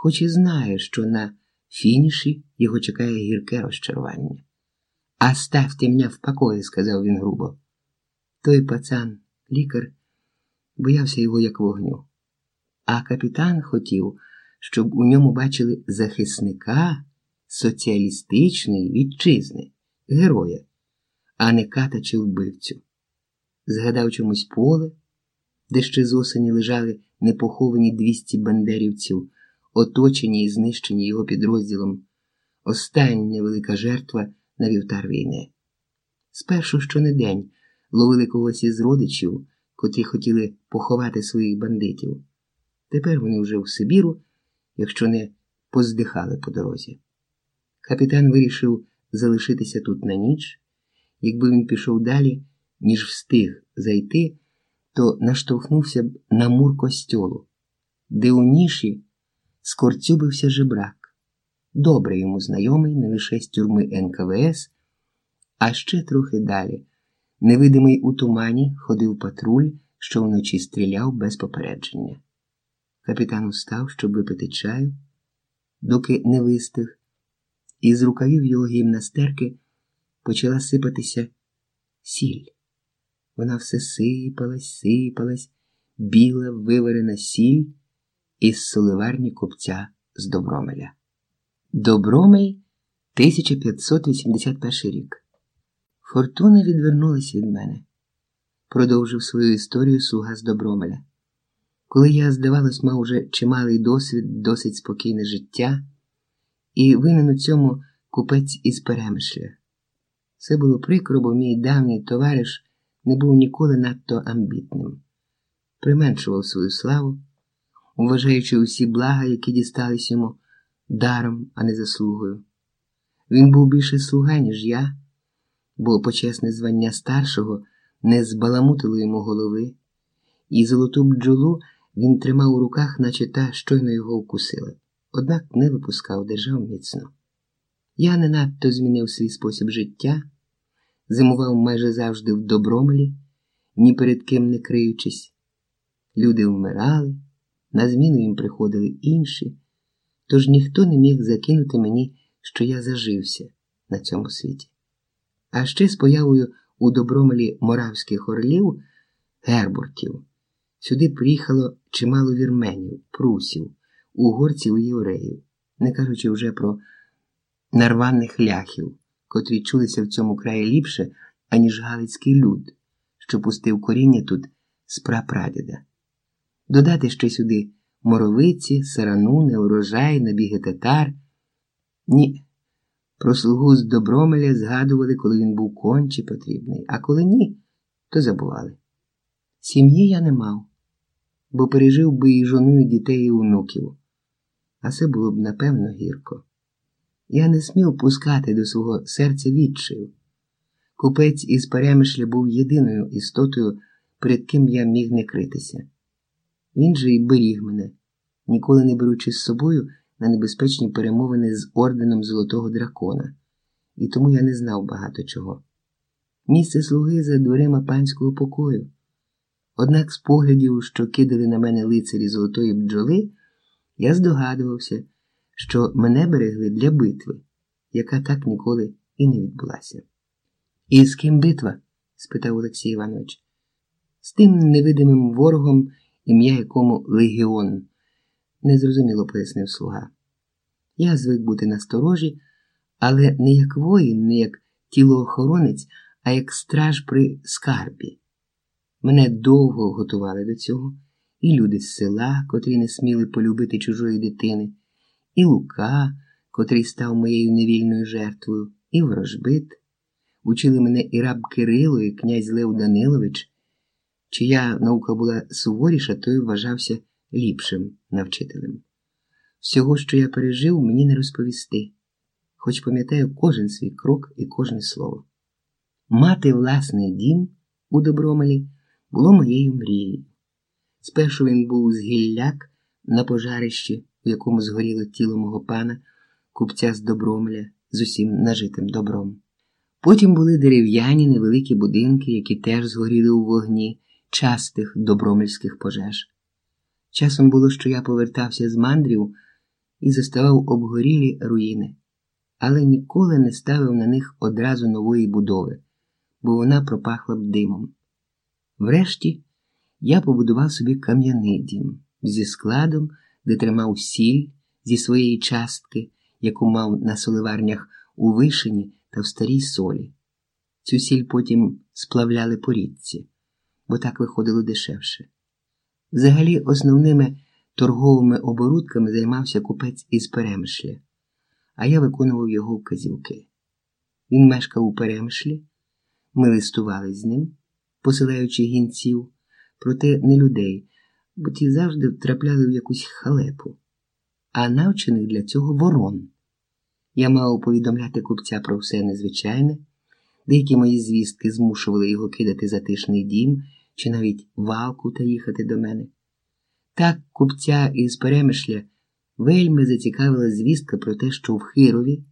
хоч і знає, що на фініші його чекає гірке розчарування. А ставте мене в покої, сказав він грубо. Той пацан, лікар, боявся його як вогню. А капітан хотів, щоб у ньому бачили захисника соціалістичної вітчизни, героя, а не ката чи вбивцю. Згадав чомусь поле, де ще з осені лежали непоховані 200 бандерівців, оточені і знищені його підрозділом, остання велика жертва на вівтар війни. Спершу щонедень ловили когось із родичів, котрі хотіли поховати своїх бандитів. Тепер вони вже в Сибіру, якщо не поздихали по дорозі. Капітан вирішив залишитися тут на ніч. Якби він пішов далі, ніж встиг зайти, то наштовхнувся б на мур костьолу, де у ніші скорцюбився жебрак, добре йому знайомий не лише з тюрми НКВС, а ще трохи далі. Невидимий у тумані ходив патруль, що вночі стріляв без попередження. Капітан устав, щоб випити чаю, доки не вистиг, і з рукавів його гімнастерки почала сипатися сіль. Вона все сипалась, сипалась, біла виварена сіль із соливарні купця з Добромеля. Добромель 1581 рік. Фортуна відвернулася від мене, продовжив свою історію слуга з Добромеля. Коли я, здавалось, мав уже чималий досвід, досить спокійне життя, і винен у цьому купець із перемишля. Це було прикро, бо мій давній товариш не був ніколи надто амбітним, применшував свою славу, вважаючи усі блага, які дістались йому даром, а не заслугою. Він був більше слуга, ніж я, бо почесне звання старшого не збаламутило йому голови, і золоту бджолу він тримав у руках, наче та щойно його вкусила, однак не випускав, держав міцно. Я не надто змінив свій спосіб життя, зимував майже завжди в добромелі, ні перед ким не криючись. Люди вмирали, на зміну їм приходили інші, тож ніхто не міг закинути мені, що я зажився на цьому світі. А ще з появою у добромелі моравських орлів, гербуртів, сюди приїхало чимало вірменів, прусів, угорців і євреїв, не кажучи вже про нарваних ляхів, котрі чулися в цьому краї ліпше, аніж галицький люд, що пустив коріння тут з прапрадіда. Додати ще сюди моровиці, сарану, неурожай, набіги татар. Ні. Про слугу з Добромеля згадували, коли він був конче потрібний, а коли ні, то забували. Сім'ї я не мав, бо пережив би і жону, і дітей, і онуків, а це було б напевно гірко. Я не смів пускати до свого серця відчаю. Купець із перемишля був єдиною істотою, перед ким я міг не критися. Він же й беріг мене, ніколи не беручи з собою на небезпечні перемовини з орденом Золотого дракона, і тому я не знав багато чого. Місце слуги за дверима панського покою. Однак з поглядів, що кидали на мене лицарі золотої бджоли, я здогадувався що мене берегли для битви, яка так ніколи і не відбулася. І з ким битва? спитав Олексій Іванович. З тим невидимим ворогом, ім'я якому легіон, незрозуміло пояснив слуга. Я звик бути насторожі, але не як воїн, не як тілоохоронець, а як страж при скарбі. Мене довго готували до цього, і люди з села, котрі не сміли полюбити чужої дитини і Лука, котрий став моєю невільною жертвою, і ворожбит. Учили мене і раб Кирило, і князь Лев Данилович, чия наука була суворіша, той вважався ліпшим навчителем. Всього, що я пережив, мені не розповісти, хоч пам'ятаю кожен свій крок і кожне слово. Мати власний дім у Добромелі було моєю мрією. Спершу він був з гілляк на пожарищі в якому згоріло тіло мого пана, купця з Добромля, з усім нажитим добром. Потім були дерев'яні невеликі будинки, які теж згоріли у вогні частих добромельських пожеж. Часом було, що я повертався з мандрів і заставав обгорілі руїни, але ніколи не ставив на них одразу нової будови, бо вона пропахла б димом. Врешті я побудував собі кам'яний дім зі складом, де тримав сіль зі своєї частки, яку мав на соливарнях у вишені та в старій солі. Цю сіль потім сплавляли по річці, бо так виходило дешевше. Взагалі, основними торговими оборудками займався купець із Перемишля, а я виконував його вказівки. Він мешкав у Перемишлі, ми листували з ним, посилаючи гінців, проте не людей, бо ті завжди втрапляли в якусь халепу, а навчених для цього ворон. Я мав повідомляти купця про все незвичайне, деякі мої звістки змушували його кидати затишний дім чи навіть валку та їхати до мене. Так купця із перемишля вельми зацікавила звістка про те, що в Хирові